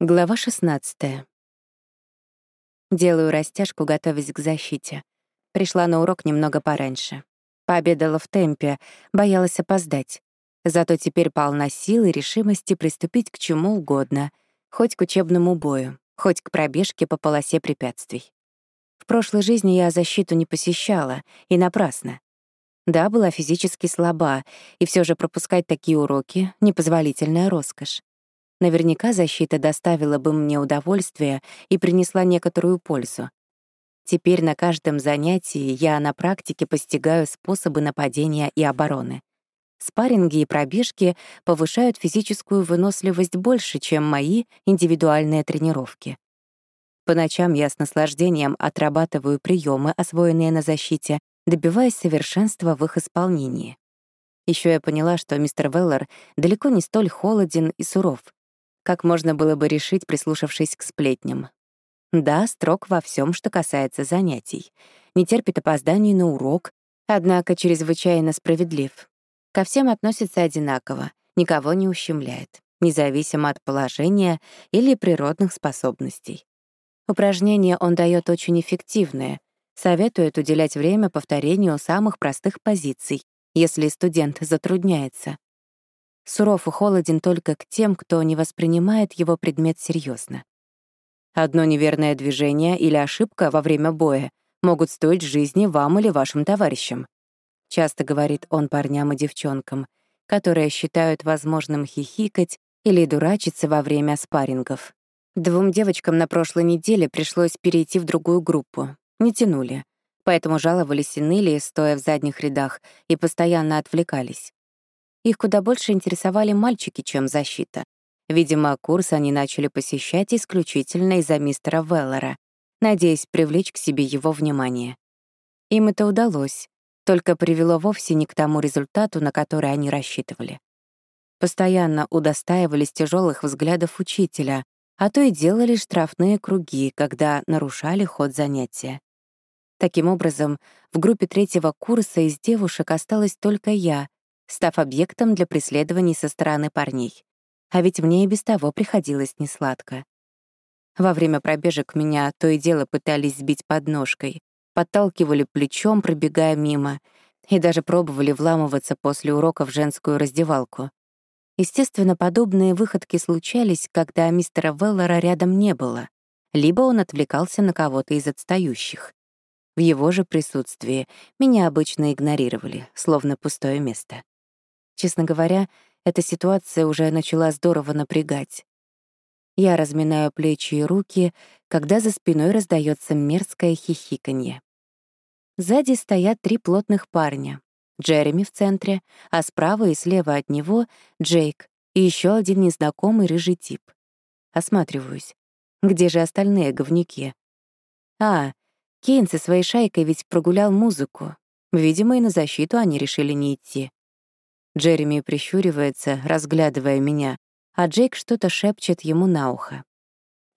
Глава 16. Делаю растяжку, готовясь к защите. Пришла на урок немного пораньше. Пообедала в темпе, боялась опоздать. Зато теперь полна сил и решимости приступить к чему угодно, хоть к учебному бою, хоть к пробежке по полосе препятствий. В прошлой жизни я защиту не посещала, и напрасно. Да, была физически слаба, и все же пропускать такие уроки — непозволительная роскошь. Наверняка защита доставила бы мне удовольствие и принесла некоторую пользу. Теперь на каждом занятии я на практике постигаю способы нападения и обороны. Спарринги и пробежки повышают физическую выносливость больше, чем мои индивидуальные тренировки. По ночам я с наслаждением отрабатываю приемы, освоенные на защите, добиваясь совершенства в их исполнении. Еще я поняла, что мистер Веллер далеко не столь холоден и суров — как можно было бы решить, прислушавшись к сплетням. Да, строг во всем, что касается занятий. Не терпит опозданий на урок, однако чрезвычайно справедлив. Ко всем относится одинаково, никого не ущемляет, независимо от положения или природных способностей. Упражнения он дает очень эффективные, советует уделять время повторению самых простых позиций, если студент затрудняется, суров и холоден только к тем, кто не воспринимает его предмет серьезно. Одно неверное движение или ошибка во время боя могут стоить жизни вам или вашим товарищам. Часто говорит он парням и девчонкам, которые считают возможным хихикать или дурачиться во время спаррингов. Двум девочкам на прошлой неделе пришлось перейти в другую группу. Не тянули. Поэтому жаловались и ныли, стоя в задних рядах, и постоянно отвлекались. Их куда больше интересовали мальчики, чем защита. Видимо, курс они начали посещать исключительно из-за мистера Веллера, надеясь привлечь к себе его внимание. Им это удалось, только привело вовсе не к тому результату, на который они рассчитывали. Постоянно удостаивались тяжелых взглядов учителя, а то и делали штрафные круги, когда нарушали ход занятия. Таким образом, в группе третьего курса из девушек осталась только я, став объектом для преследований со стороны парней. А ведь мне и без того приходилось несладко. Во время пробежек меня то и дело пытались сбить подножкой, подталкивали плечом, пробегая мимо, и даже пробовали вламываться после урока в женскую раздевалку. Естественно, подобные выходки случались, когда мистера Веллера рядом не было, либо он отвлекался на кого-то из отстающих. В его же присутствии меня обычно игнорировали, словно пустое место. Честно говоря, эта ситуация уже начала здорово напрягать. Я разминаю плечи и руки, когда за спиной раздается мерзкое хихиканье. Сзади стоят три плотных парня. Джереми в центре, а справа и слева от него — Джейк и еще один незнакомый рыжий тип. Осматриваюсь. Где же остальные говнюки? А, Кейн со своей шайкой ведь прогулял музыку. Видимо, и на защиту они решили не идти. Джереми прищуривается, разглядывая меня, а Джейк что-то шепчет ему на ухо.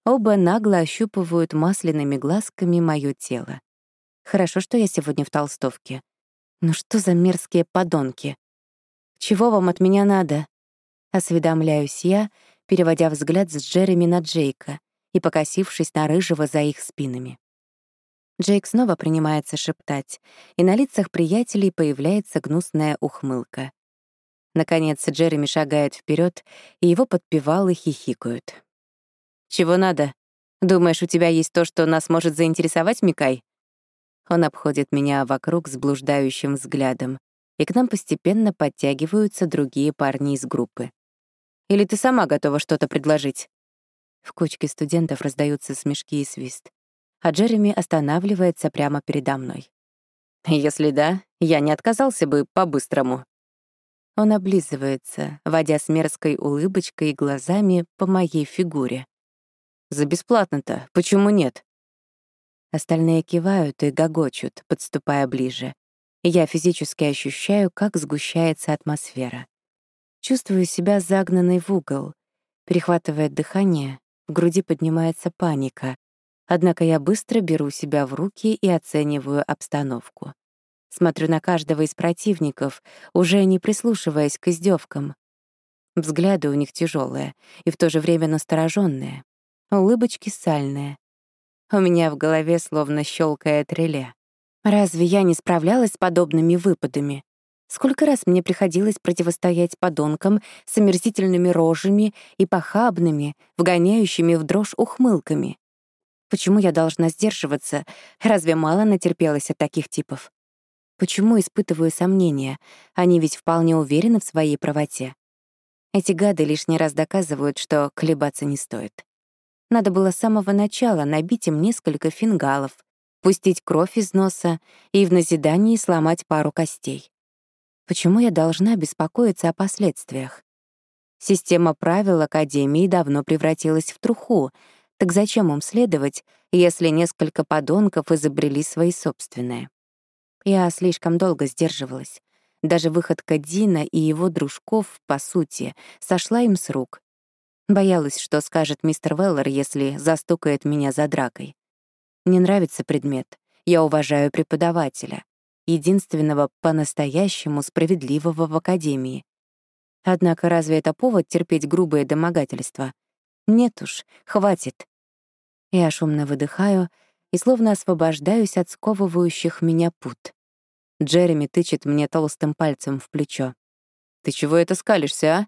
Оба нагло ощупывают масляными глазками моё тело. Хорошо, что я сегодня в толстовке. Ну что за мерзкие подонки? Чего вам от меня надо? Осведомляюсь я, переводя взгляд с Джереми на Джейка и покосившись на рыжего за их спинами. Джейк снова принимается шептать, и на лицах приятелей появляется гнусная ухмылка. Наконец Джереми шагает вперед, и его подпевалы хихикают. «Чего надо? Думаешь, у тебя есть то, что нас может заинтересовать, Микай?» Он обходит меня вокруг с блуждающим взглядом, и к нам постепенно подтягиваются другие парни из группы. «Или ты сама готова что-то предложить?» В кучке студентов раздаются смешки и свист, а Джереми останавливается прямо передо мной. «Если да, я не отказался бы по-быстрому», он облизывается, водя с мерзкой улыбочкой и глазами по моей фигуре. «За бесплатно-то, почему нет?» Остальные кивают и гогочут, подступая ближе. я физически ощущаю, как сгущается атмосфера. Чувствую себя загнанной в угол. Перехватывает дыхание, в груди поднимается паника. Однако я быстро беру себя в руки и оцениваю обстановку. Смотрю на каждого из противников, уже не прислушиваясь к издевкам. Взгляды у них тяжелые и в то же время настороженные, улыбочки сальные. У меня в голове словно щелкает реле. Разве я не справлялась с подобными выпадами? Сколько раз мне приходилось противостоять подонкам с омерзительными рожами и похабными, вгоняющими в дрожь ухмылками. Почему я должна сдерживаться? Разве мало натерпелась от таких типов? Почему испытываю сомнения? Они ведь вполне уверены в своей правоте. Эти гады лишний раз доказывают, что колебаться не стоит. Надо было с самого начала набить им несколько фингалов, пустить кровь из носа и в назидании сломать пару костей. Почему я должна беспокоиться о последствиях? Система правил Академии давно превратилась в труху, так зачем им следовать, если несколько подонков изобрели свои собственные? Я слишком долго сдерживалась. Даже выходка Дина и его дружков, по сути, сошла им с рук. Боялась, что скажет мистер Веллер, если застукает меня за дракой. Мне нравится предмет. Я уважаю преподавателя единственного по-настоящему справедливого в Академии. Однако разве это повод терпеть грубые домогательства? Нет уж, хватит. Я шумно выдыхаю и словно освобождаюсь от сковывающих меня пут. Джереми тычет мне толстым пальцем в плечо. «Ты чего это скалишься, а?»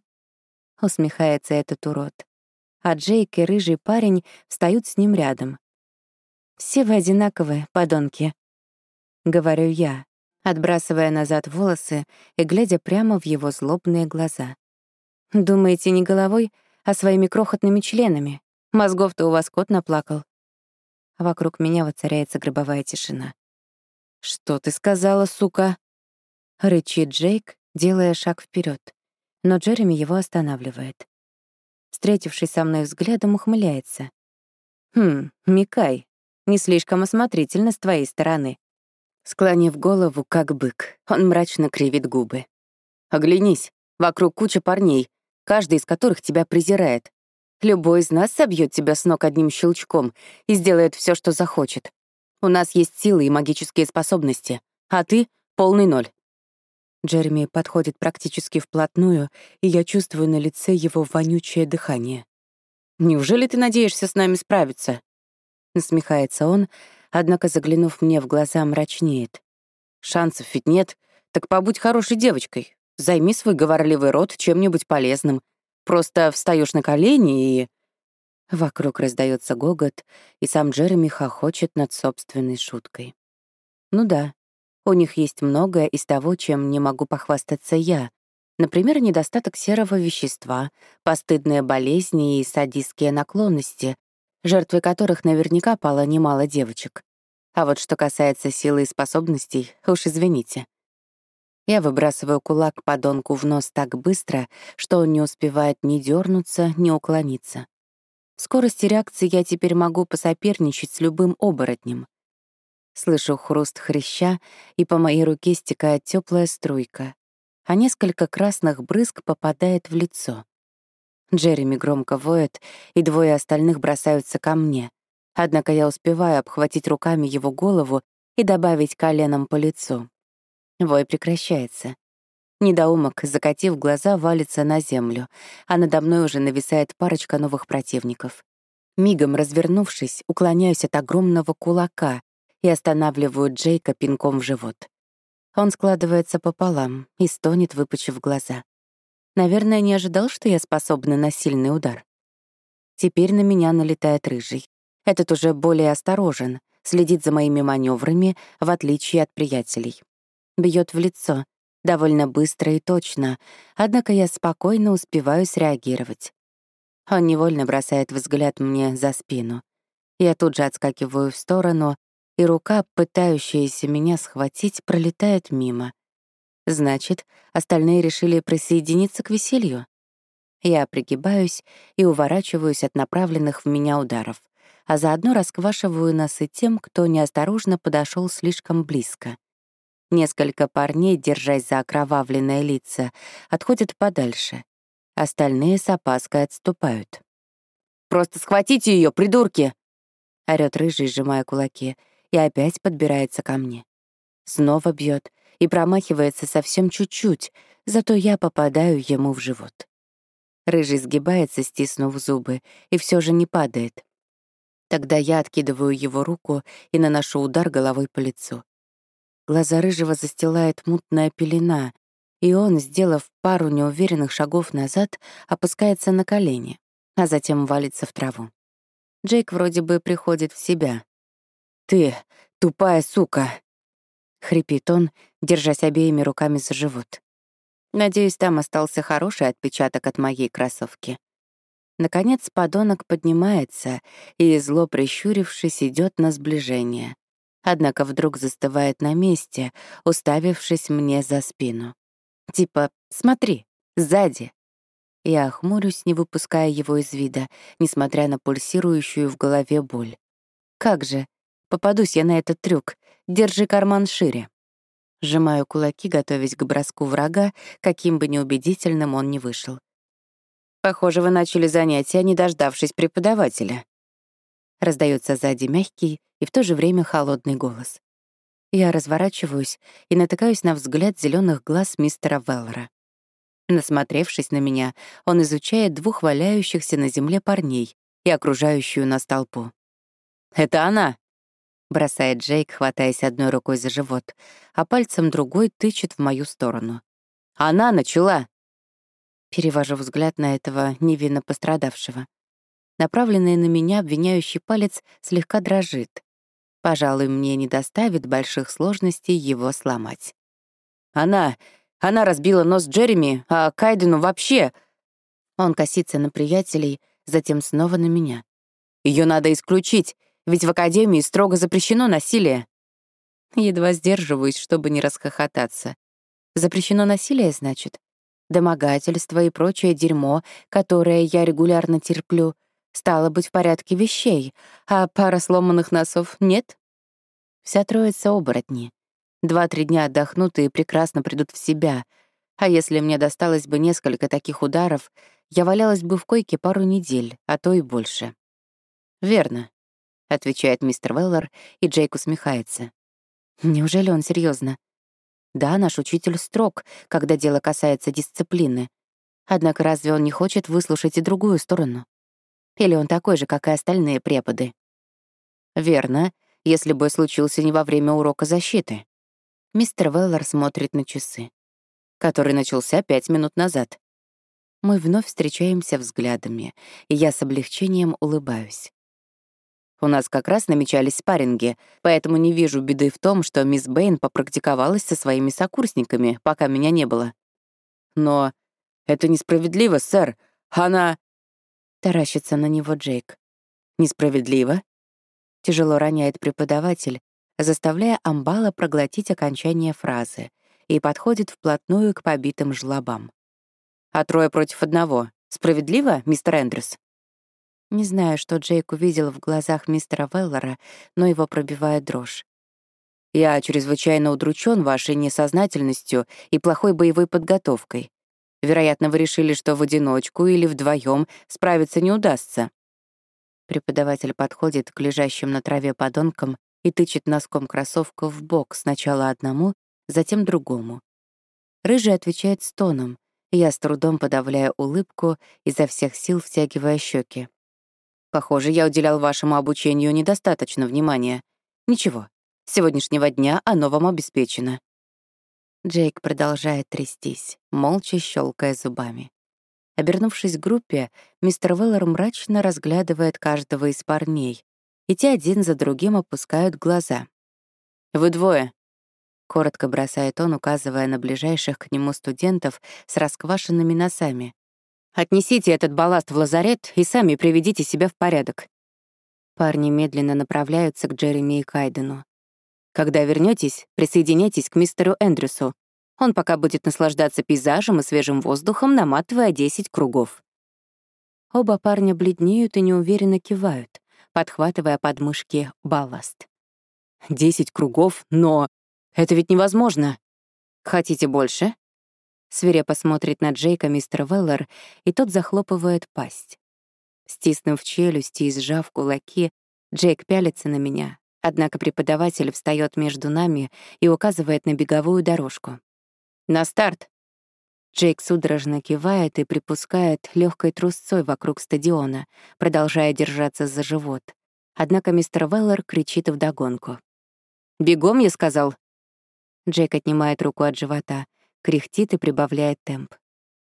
Усмехается этот урод. А Джейк и рыжий парень встают с ним рядом. «Все вы одинаковые, подонки», — говорю я, отбрасывая назад волосы и глядя прямо в его злобные глаза. «Думаете не головой, а своими крохотными членами? Мозгов-то у вас кот наплакал». Вокруг меня воцаряется гробовая тишина. «Что ты сказала, сука?» — рычит Джейк, делая шаг вперед, но Джереми его останавливает. Встретившись со мной взглядом, ухмыляется. «Хм, Микай, не слишком осмотрительно с твоей стороны. Склонив голову, как бык, он мрачно кривит губы. «Оглянись, вокруг куча парней, каждый из которых тебя презирает. Любой из нас собьет тебя с ног одним щелчком и сделает все, что захочет. У нас есть силы и магические способности, а ты — полный ноль». Джереми подходит практически вплотную, и я чувствую на лице его вонючее дыхание. «Неужели ты надеешься с нами справиться?» Насмехается он, однако, заглянув мне в глаза, мрачнеет. «Шансов ведь нет, так побудь хорошей девочкой. Займи свой говорливый рот чем-нибудь полезным. Просто встаешь на колени и...» Вокруг раздается гогот, и сам Джереми хохочет над собственной шуткой. Ну да, у них есть многое из того, чем не могу похвастаться я. Например, недостаток серого вещества, постыдные болезни и садистские наклонности, жертвой которых наверняка пало немало девочек. А вот что касается силы и способностей, уж извините. Я выбрасываю кулак подонку в нос так быстро, что он не успевает ни дернуться, ни уклониться. В скорости реакции я теперь могу посоперничать с любым оборотнем. Слышу хруст хряща, и по моей руке стекает теплая струйка, а несколько красных брызг попадает в лицо. Джереми громко воет, и двое остальных бросаются ко мне. Однако я успеваю обхватить руками его голову и добавить коленом по лицу. Вой прекращается. Недоумок, закатив глаза, валится на землю, а надо мной уже нависает парочка новых противников. Мигом развернувшись, уклоняюсь от огромного кулака и останавливаю Джейка пинком в живот. Он складывается пополам и стонет, выпучив глаза. Наверное, не ожидал, что я способна на сильный удар. Теперь на меня налетает рыжий. Этот уже более осторожен, следит за моими маневрами, в отличие от приятелей. Бьет в лицо, довольно быстро и точно, однако я спокойно успеваю среагировать. Он невольно бросает взгляд мне за спину. Я тут же отскакиваю в сторону, и рука, пытающаяся меня схватить, пролетает мимо. Значит, остальные решили присоединиться к веселью. Я пригибаюсь и уворачиваюсь от направленных в меня ударов, а заодно расквашиваю носы тем, кто неосторожно подошел слишком близко. Несколько парней, держась за окровавленные лица, отходят подальше. Остальные с опаской отступают. «Просто схватите ее, придурки!» — орёт рыжий, сжимая кулаки, и опять подбирается ко мне. Снова бьет, и промахивается совсем чуть-чуть, зато я попадаю ему в живот. Рыжий сгибается, стиснув зубы, и все же не падает. Тогда я откидываю его руку и наношу удар головой по лицу. Глаза рыжего застилает мутная пелена, и он, сделав пару неуверенных шагов назад, опускается на колени, а затем валится в траву. Джейк вроде бы приходит в себя. «Ты, тупая сука!» — хрипит он, держась обеими руками за живот. Надеюсь, там остался хороший отпечаток от моей кроссовки. Наконец подонок поднимается и, зло прищурившись, идет на сближение. Однако вдруг застывает на месте, уставившись мне за спину. Типа «Смотри, сзади». Я охмурюсь, не выпуская его из вида, несмотря на пульсирующую в голове боль. Как же, попадусь я на этот трюк. Держи карман шире. Сжимаю кулаки, готовясь к броску врага, каким бы неубедительным он ни вышел. Похоже, вы начали занятия, не дождавшись преподавателя. Раздается сзади мягкий и в то же время холодный голос. Я разворачиваюсь и натыкаюсь на взгляд зеленых глаз мистера Веллера. Насмотревшись на меня, он изучает двух валяющихся на земле парней и окружающую нас толпу. «Это она!» — бросает Джейк, хватаясь одной рукой за живот, а пальцем другой тычет в мою сторону. «Она начала!» Перевожу взгляд на этого невинно пострадавшего. Направленный на меня обвиняющий палец слегка дрожит. Пожалуй, мне не доставит больших сложностей его сломать. «Она... она разбила нос Джереми, а Кайдену вообще...» Он косится на приятелей, затем снова на меня. Ее надо исключить, ведь в Академии строго запрещено насилие». Едва сдерживаюсь, чтобы не расхохотаться. «Запрещено насилие, значит? домогательство и прочее дерьмо, которое я регулярно терплю, стало быть в порядке вещей, а пара сломанных носов нет? Вся троица оборотни. Два-три дня отдохнут и прекрасно придут в себя. А если мне досталось бы несколько таких ударов, я валялась бы в койке пару недель, а то и больше. «Верно», — отвечает мистер Веллер, и Джейк усмехается. «Неужели он серьезно? Да, наш учитель строг, когда дело касается дисциплины. Однако разве он не хочет выслушать и другую сторону? Или он такой же, как и остальные преподы? Верно, если бы случился не во время урока защиты. Мистер Веллер смотрит на часы, который начался пять минут назад. Мы вновь встречаемся взглядами, и я с облегчением улыбаюсь. У нас как раз намечались спарринги, поэтому не вижу беды в том, что мисс Бэйн попрактиковалась со своими сокурсниками, пока меня не было. Но это несправедливо, сэр. Она... Таращится на него Джейк. Несправедливо? Тяжело роняет преподаватель, заставляя Амбала проглотить окончание фразы и подходит вплотную к побитым жлобам. А трое против одного. Справедливо, мистер Эндрюс? Не знаю, что Джейк увидел в глазах мистера Веллера, но его пробивает дрожь. «Я чрезвычайно удручен вашей несознательностью и плохой боевой подготовкой. Вероятно, вы решили, что в одиночку или вдвоем справиться не удастся». Преподаватель подходит к лежащим на траве подонкам и тычет носком кроссовка в бок сначала одному, затем другому. Рыжий отвечает стоном, я с трудом подавляя улыбку, изо всех сил втягивая щеки. Похоже, я уделял вашему обучению недостаточно внимания. Ничего, с сегодняшнего дня оно вам обеспечено». Джейк продолжает трястись, молча щелкая зубами. Обернувшись к группе, мистер Веллер мрачно разглядывает каждого из парней, и те один за другим опускают глаза. «Вы двое», — коротко бросает он, указывая на ближайших к нему студентов с расквашенными носами. Отнесите этот балласт в лазарет и сами приведите себя в порядок». Парни медленно направляются к Джереми и Кайдену. «Когда вернетесь, присоединяйтесь к мистеру Эндрюсу. Он пока будет наслаждаться пейзажем и свежим воздухом, наматывая 10 кругов». Оба парня бледнеют и неуверенно кивают, подхватывая подмышки балласт. «Десять кругов? Но это ведь невозможно!» «Хотите больше?» Свирепо смотрит на Джейка мистер Веллер, и тот захлопывает пасть. Стиснув челюсти и сжав кулаки, Джейк пялится на меня, однако преподаватель встает между нами и указывает на беговую дорожку. «На старт!» Джейк судорожно кивает и припускает легкой трусцой вокруг стадиона, продолжая держаться за живот. Однако мистер Веллер кричит вдогонку. «Бегом, я сказал!» Джейк отнимает руку от живота, кряхтит и прибавляет темп.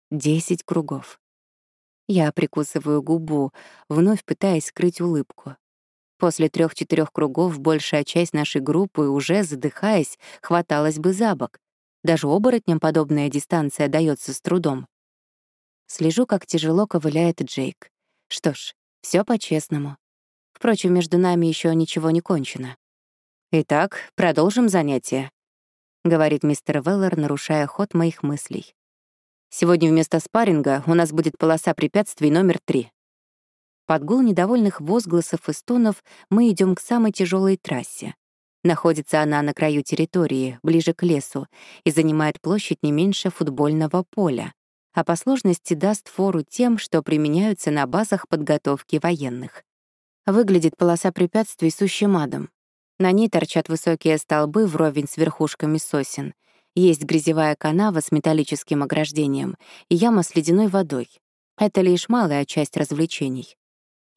Десять кругов. Я прикусываю губу, вновь пытаясь скрыть улыбку. После трех-четырех кругов большая часть нашей группы, уже задыхаясь, хваталась бы за бок. Даже оборотням подобная дистанция дается с трудом. Слежу, как тяжело ковыляет Джейк. Что ж, все по-честному. Впрочем, между нами еще ничего не кончено. «Итак, продолжим занятие», — говорит мистер Веллер, нарушая ход моих мыслей. «Сегодня вместо спарринга у нас будет полоса препятствий номер три. Под гул недовольных возгласов и стонов мы идем к самой тяжелой трассе. Находится она на краю территории, ближе к лесу, и занимает площадь не меньше футбольного поля, а по сложности даст фору тем, что применяются на базах подготовки военных. Выглядит полоса препятствий сущим адом. На ней торчат высокие столбы вровень с верхушками сосен. Есть грязевая канава с металлическим ограждением и яма с ледяной водой. Это лишь малая часть развлечений.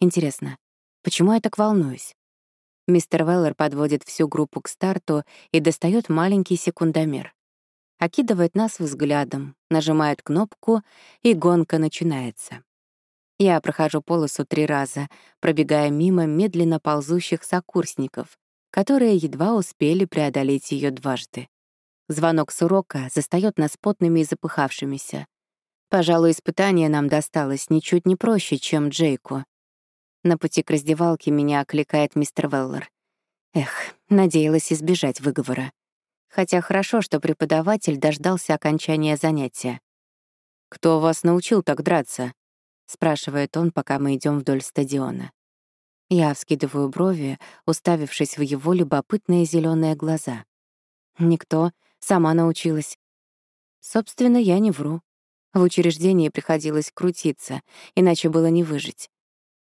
Интересно, почему я так волнуюсь? Мистер Веллер подводит всю группу к старту и достает маленький секундомер. Окидывает нас взглядом, нажимает кнопку, и гонка начинается. Я прохожу полосу три раза, пробегая мимо медленно ползущих сокурсников, которые едва успели преодолеть ее дважды. Звонок с урока застаёт нас потными и запыхавшимися. Пожалуй, испытание нам досталось ничуть не проще, чем Джейку. На пути к раздевалке меня окликает мистер Веллер. Эх, надеялась избежать выговора. Хотя хорошо, что преподаватель дождался окончания занятия. «Кто вас научил так драться?» — спрашивает он, пока мы идем вдоль стадиона. Я вскидываю брови, уставившись в его любопытные зеленые глаза. Никто, сама научилась. Собственно, я не вру. В учреждении приходилось крутиться, иначе было не выжить.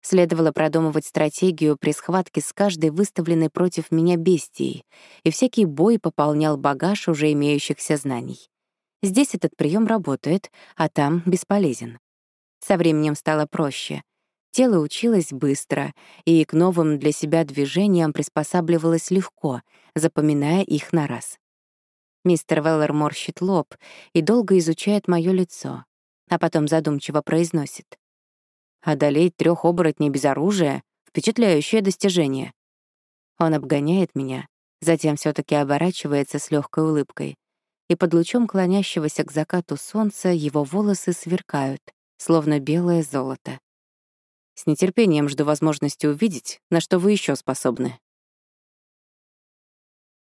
Следовало продумывать стратегию при схватке с каждой выставленной против меня бестией, и всякий бой пополнял багаж уже имеющихся знаний. Здесь этот прием работает, а там бесполезен. Со временем стало проще. Тело училось быстро, и к новым для себя движениям приспосабливалось легко, запоминая их на раз. Мистер Веллер морщит лоб и долго изучает мое лицо, а потом задумчиво произносит. Одолеть трех оборотней без оружия — впечатляющее достижение. Он обгоняет меня, затем все таки оборачивается с легкой улыбкой, и под лучом клонящегося к закату солнца его волосы сверкают, словно белое золото. С нетерпением жду возможности увидеть, на что вы еще способны.